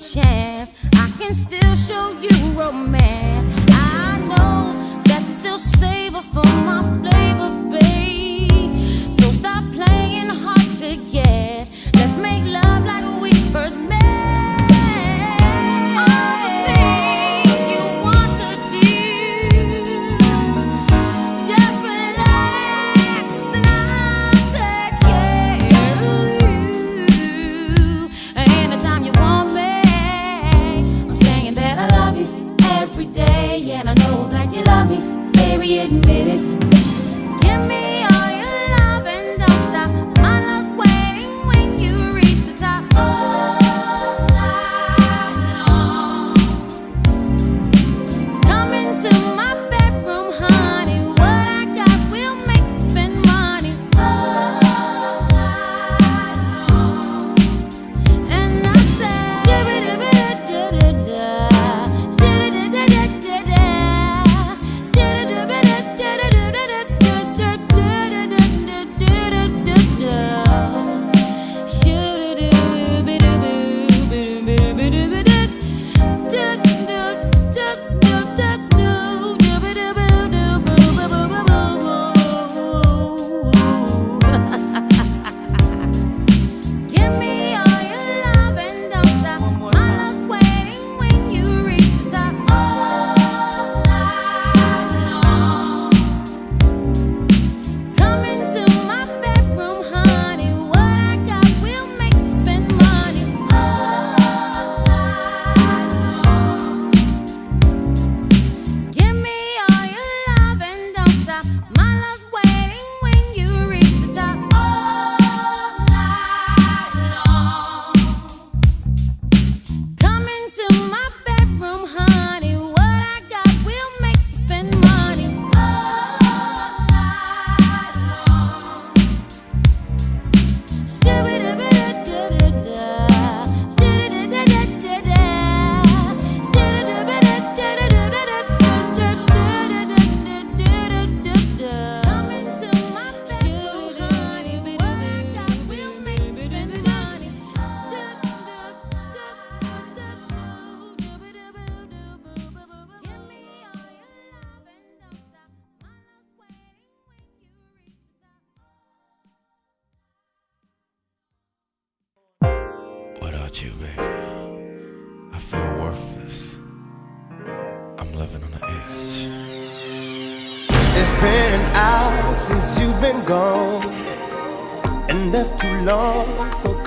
chance. I can still show you romance. I know that you still savor for my flavors, baby.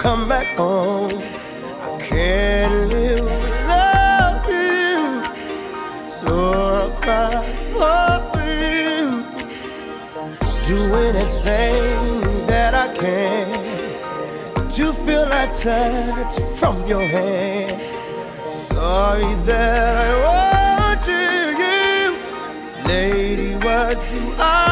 come back home. I can't live without you, so I'll cry for you. Do anything that I can to feel that touch from your hand. Sorry that I wanted you, lady. What you are.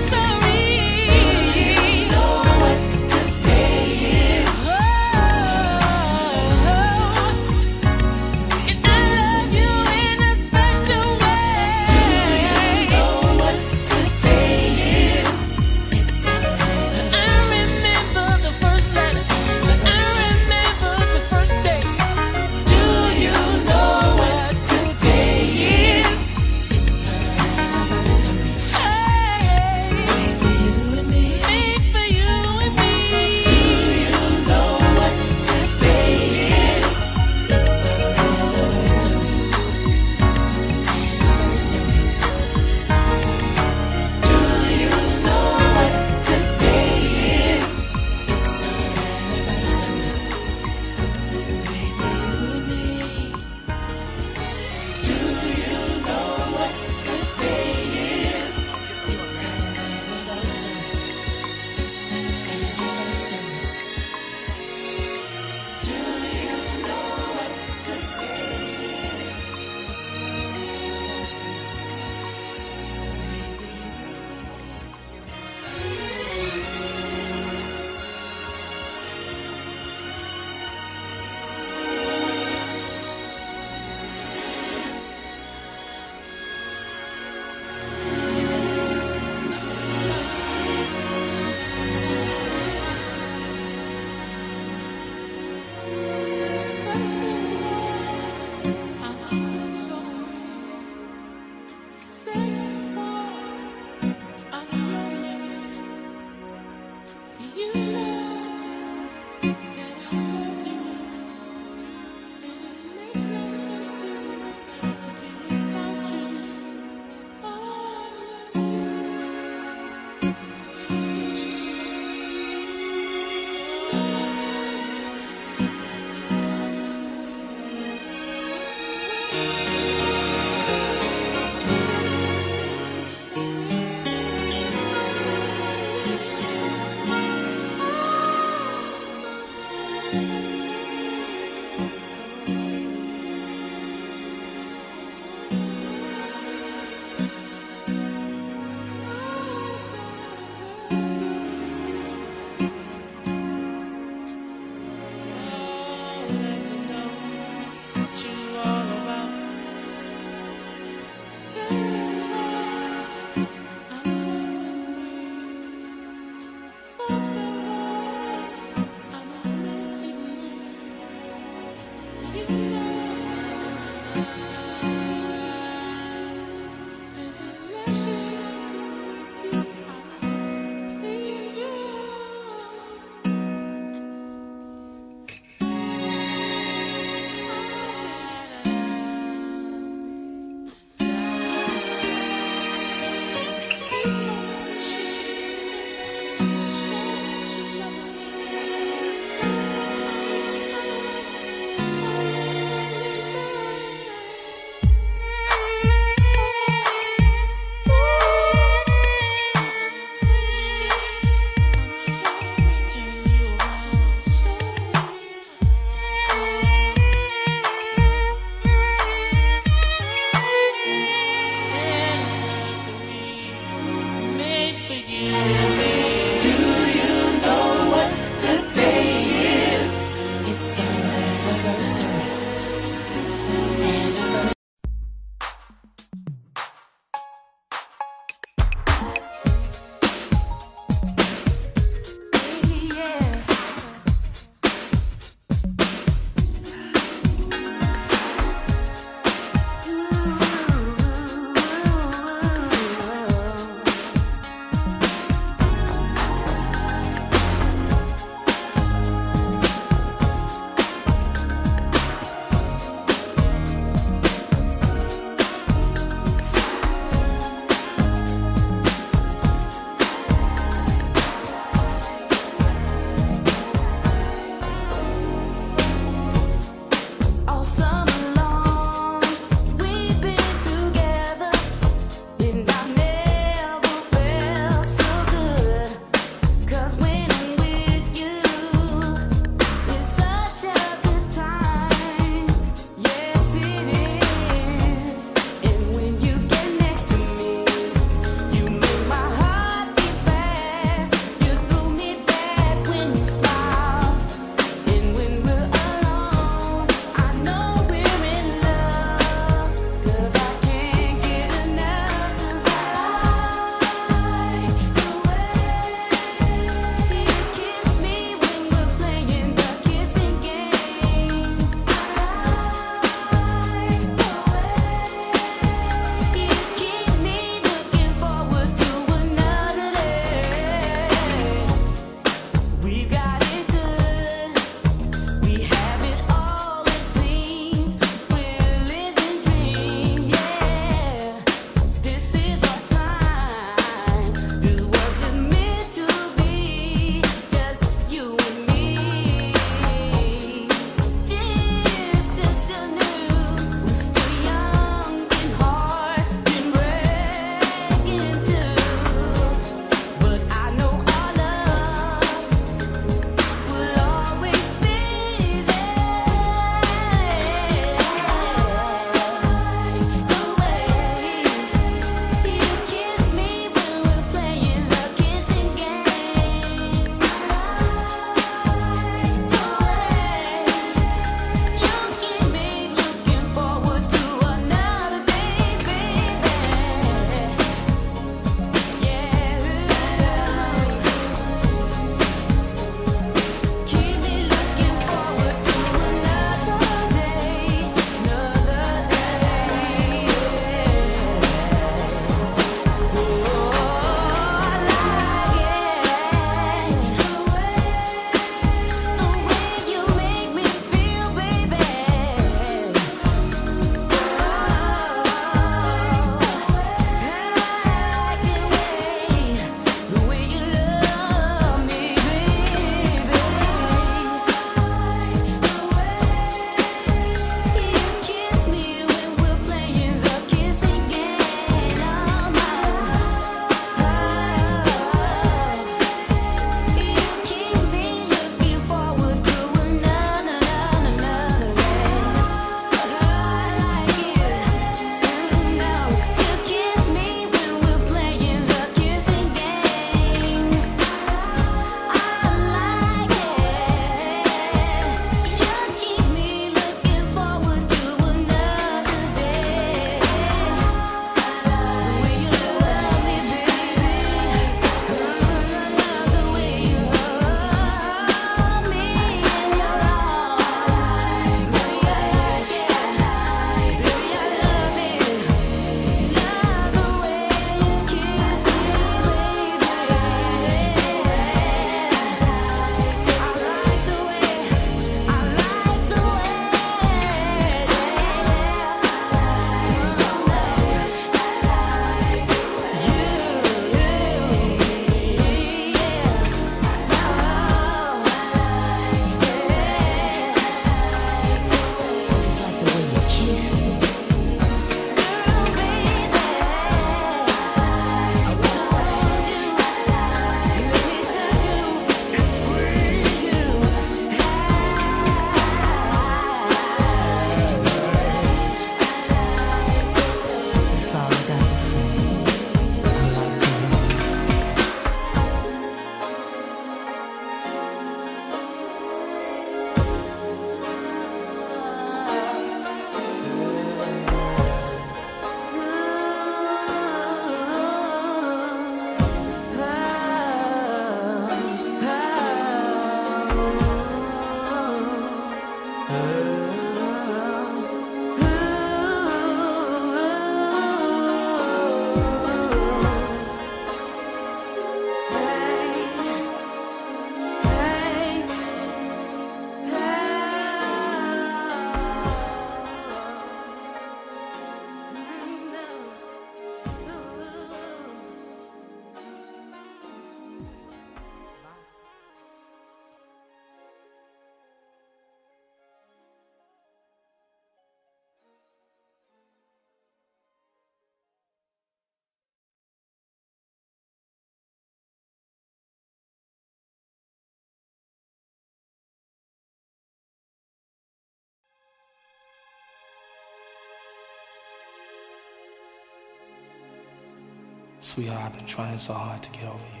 Sweetheart, I've been trying so hard to get over you.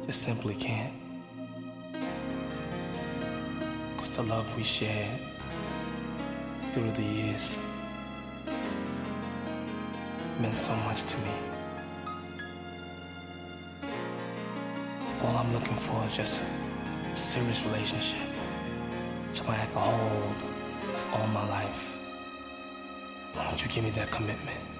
I just simply can't. Cause the love we shared through the years meant so much to me. All I'm looking for is just a serious relationship. Somebody I can hold all my life. Why don't you give me that commitment?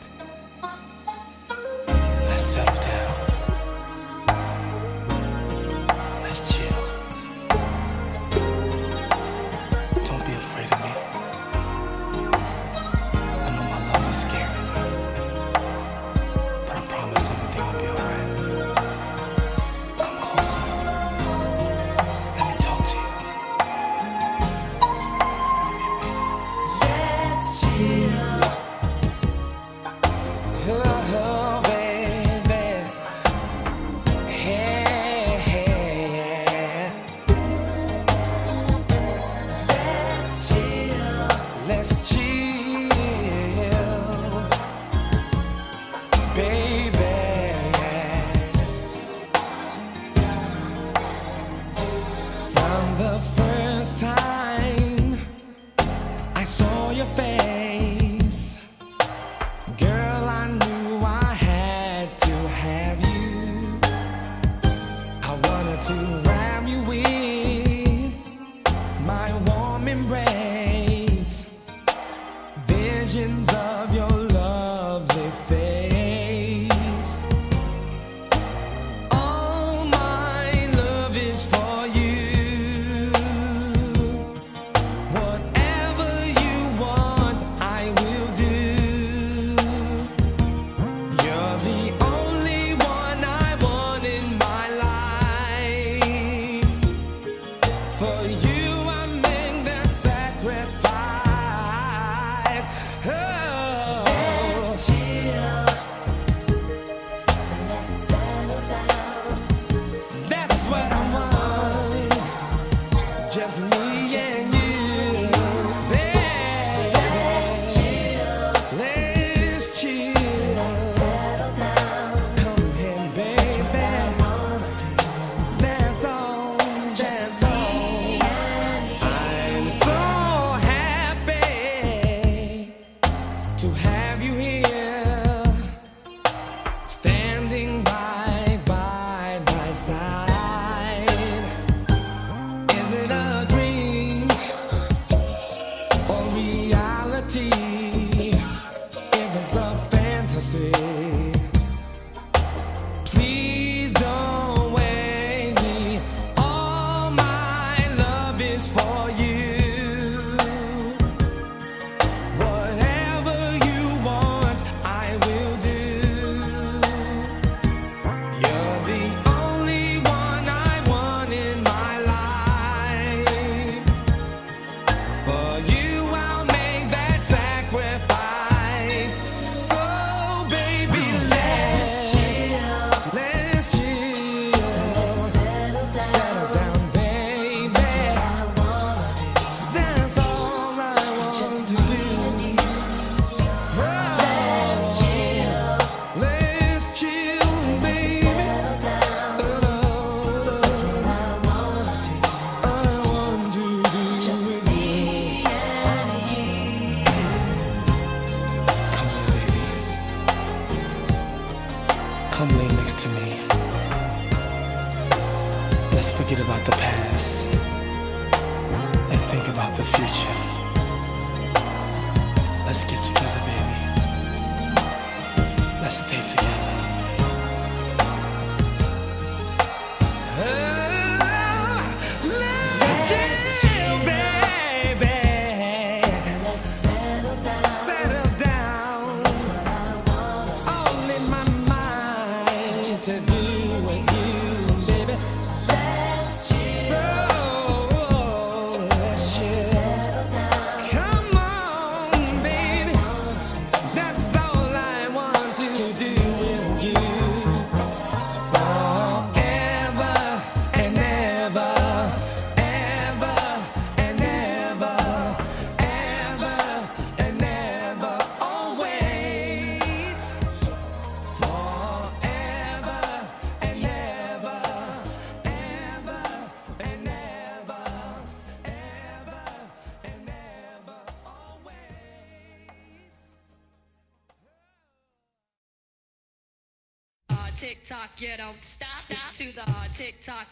yeah.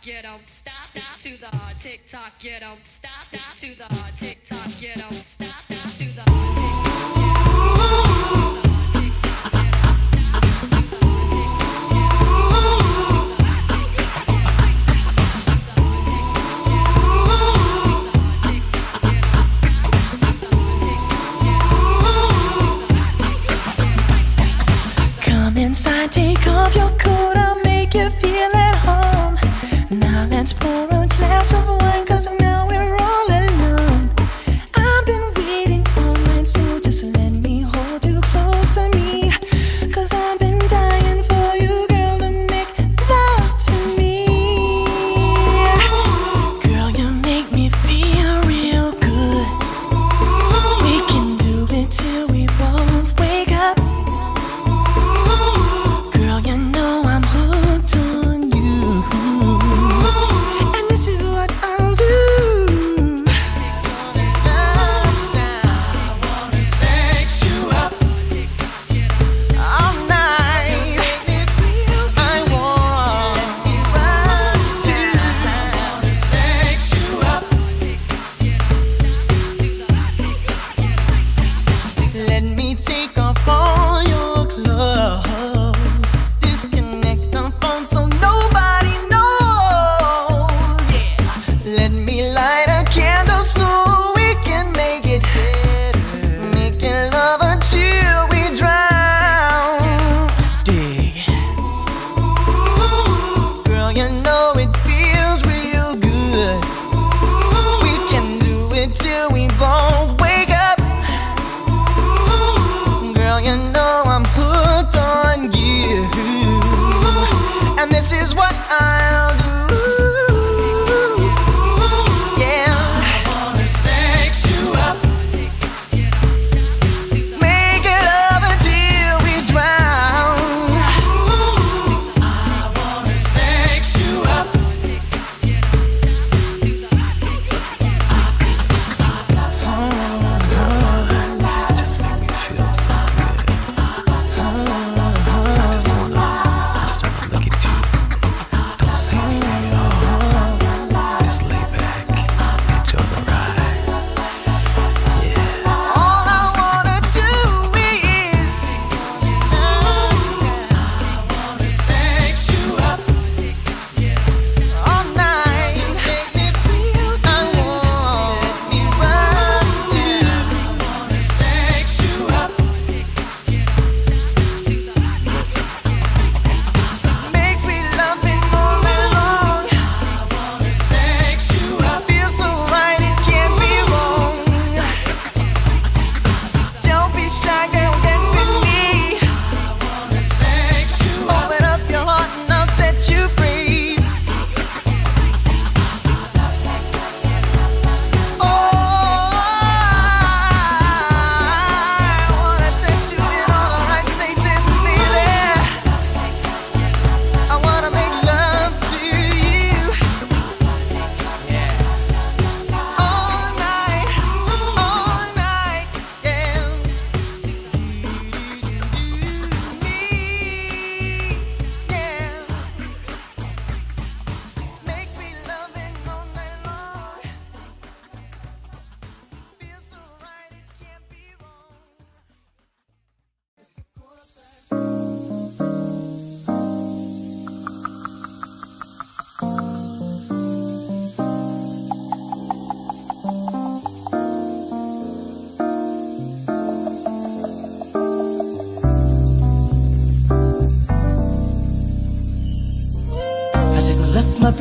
Get on! stop, stop to the tick tock, Get on! stop, stop to the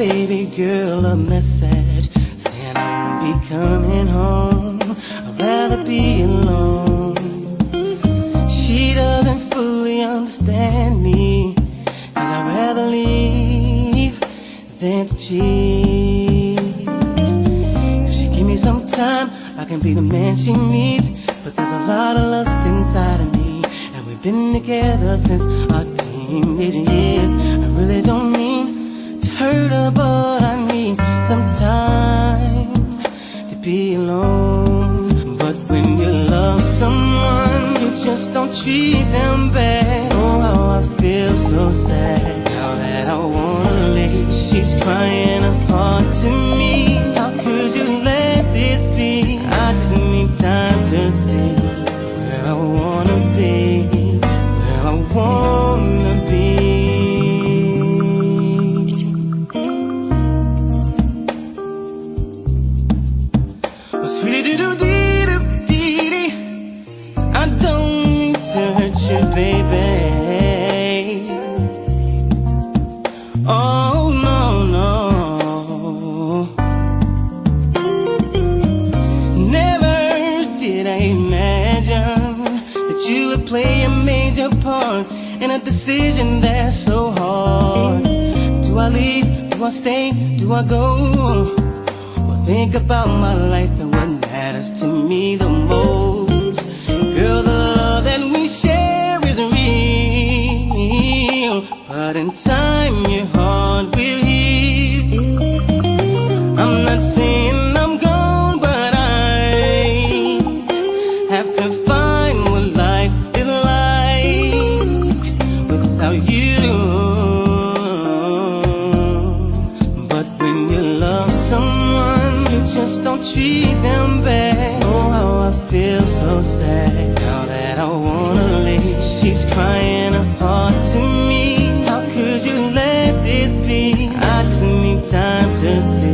baby girl a message saying I'll be coming home. I'd rather be alone. She doesn't fully understand me, cause I'd rather leave than to cheat. If she give me some time, I can be the man she needs. But there's a lot of lust inside of me, and we've been together since our teenage years. I really don't but I need some time to be alone. But when you love someone, you just don't treat them bad. Oh, how I feel so sad now that I wanna leave. She's crying apart to me. How could you let this be? I just need time to see where I wanna be, where I wanna. I go? Well, think about my life and what matters to me the most. Girl, the love that we share is real, but in time you. presença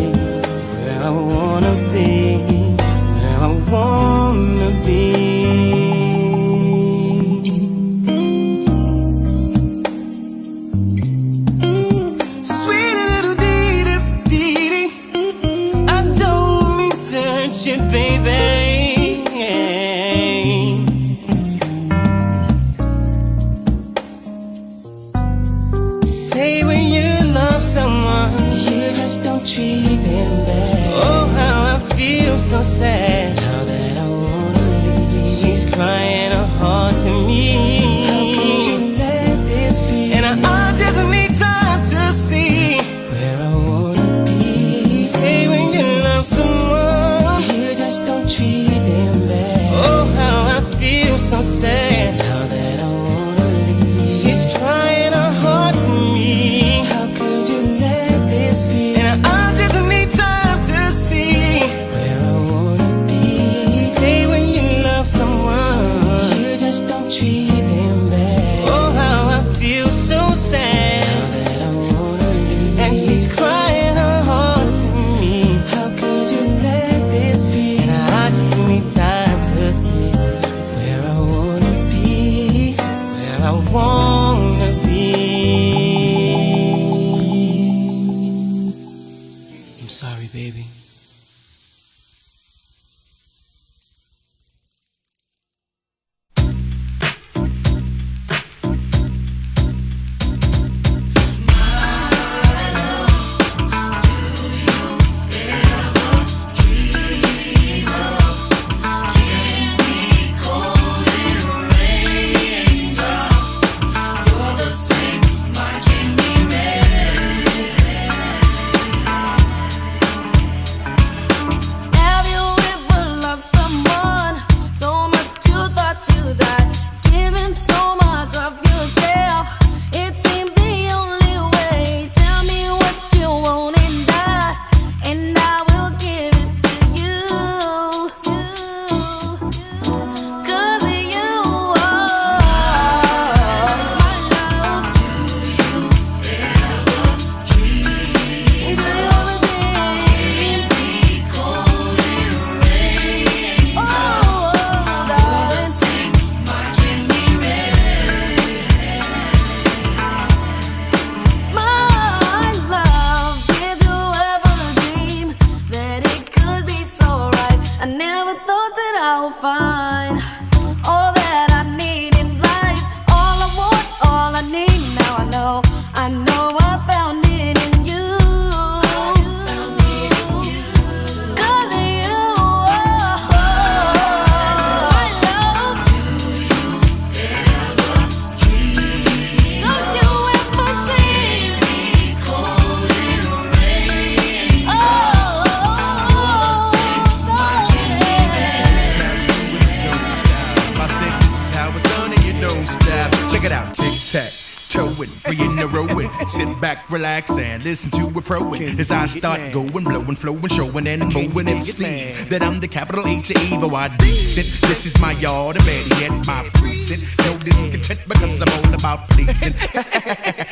listen to a pro it. As I start going, blowing, flowing, showing, and mowing MCs. That I'm the capital H A evil, I decent. This is my yard, and better yet, my precinct. No discontent because I'm all about pleasing.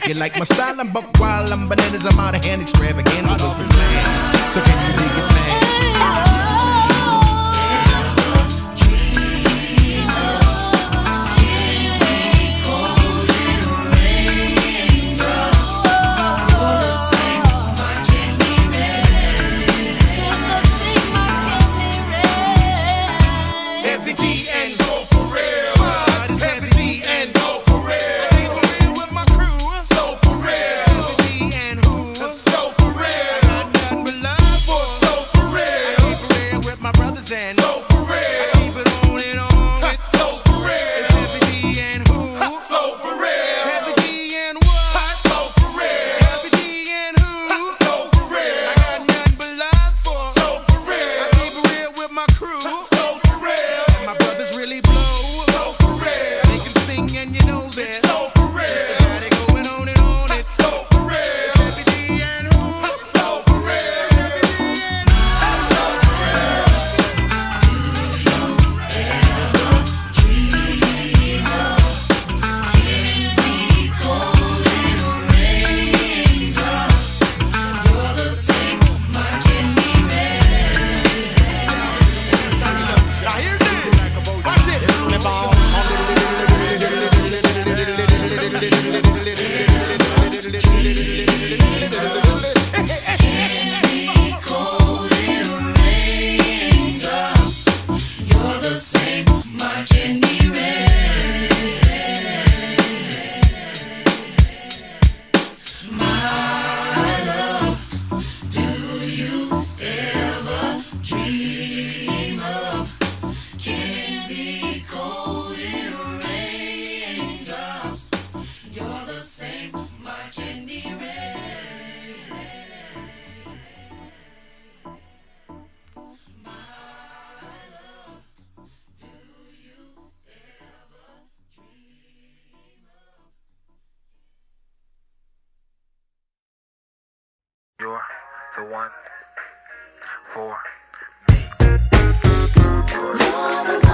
you like my style? I'm buck wild, I'm bananas, I'm out of hand, extravagant. the one four, me.